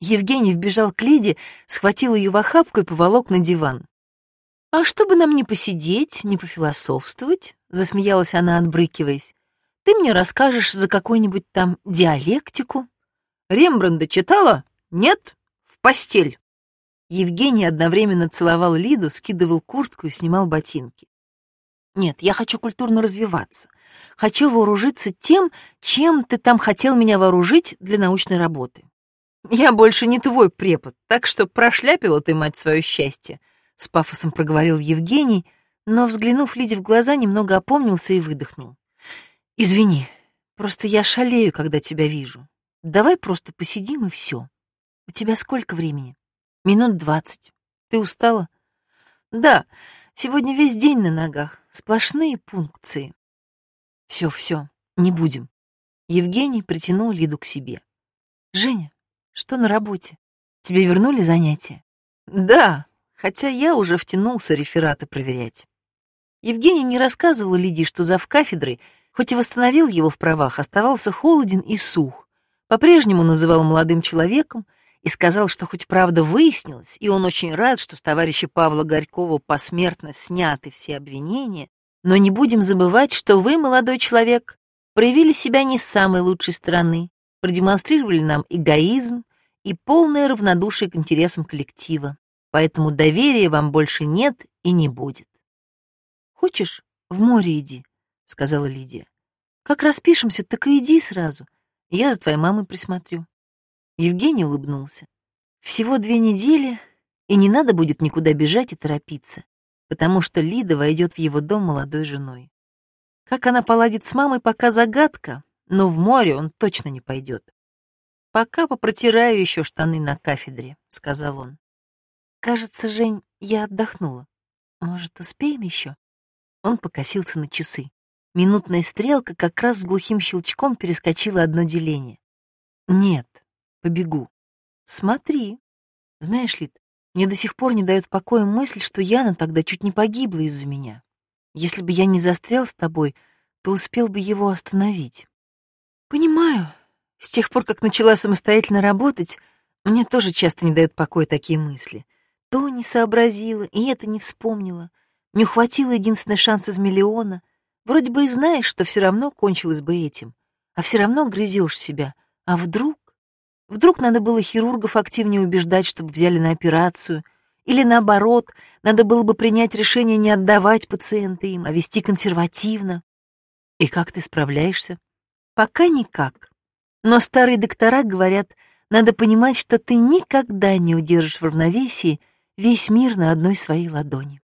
Евгений вбежал к Лиде, схватил ее в охапку и поволок на диван. «А чтобы нам не посидеть, не пофилософствовать?» — засмеялась она, отбрыкиваясь. «Ты мне расскажешь за какую-нибудь там диалектику?» «Рембранда читала? Нет? В постель!» Евгений одновременно целовал Лиду, скидывал куртку и снимал ботинки. «Нет, я хочу культурно развиваться. Хочу вооружиться тем, чем ты там хотел меня вооружить для научной работы. Я больше не твой препод, так что прошляпила ты, мать, свое счастье», — с пафосом проговорил Евгений, но, взглянув Лиде в глаза, немного опомнился и выдохнул. «Извини, просто я шалею, когда тебя вижу. Давай просто посидим и все. У тебя сколько времени?» Минут двадцать. Ты устала? Да, сегодня весь день на ногах. Сплошные пункции. Все, все, не будем. Евгений притянул Лиду к себе. Женя, что на работе? Тебе вернули занятия? Да, хотя я уже втянулся рефераты проверять. Евгений не рассказывал Лиде, что зав кафедрой, хоть и восстановил его в правах, оставался холоден и сух. По-прежнему называл молодым человеком, и сказал, что хоть правда выяснилось, и он очень рад, что с товарища Павла Горького посмертно сняты все обвинения, но не будем забывать, что вы, молодой человек, проявили себя не с самой лучшей стороны, продемонстрировали нам эгоизм и полное равнодушие к интересам коллектива, поэтому доверия вам больше нет и не будет. «Хочешь, в море иди», — сказала Лидия. «Как распишемся, так и иди сразу. Я за твоей мамой присмотрю». Евгений улыбнулся. Всего две недели, и не надо будет никуда бежать и торопиться, потому что Лида войдет в его дом молодой женой. Как она поладит с мамой, пока загадка, но в море он точно не пойдет. «Пока попротираю еще штаны на кафедре», — сказал он. «Кажется, Жень, я отдохнула. Может, успеем еще?» Он покосился на часы. Минутная стрелка как раз с глухим щелчком перескочила одно деление. «Нет, побегу. Смотри. Знаешь, Лид, мне до сих пор не дает покоя мысль, что Яна тогда чуть не погибла из-за меня. Если бы я не застрял с тобой, то успел бы его остановить. Понимаю. С тех пор, как начала самостоятельно работать, мне тоже часто не дают покоя такие мысли. То не сообразила, и это не вспомнила. Не ухватила единственный шанс из миллиона. Вроде бы и знаешь, что все равно кончилось бы этим. А все равно грызешь себя. А вдруг? Вдруг надо было хирургов активнее убеждать, чтобы взяли на операцию, или наоборот, надо было бы принять решение не отдавать пациента им, а вести консервативно. И как ты справляешься? Пока никак. Но старые доктора говорят, надо понимать, что ты никогда не удержишь в равновесии весь мир на одной своей ладони.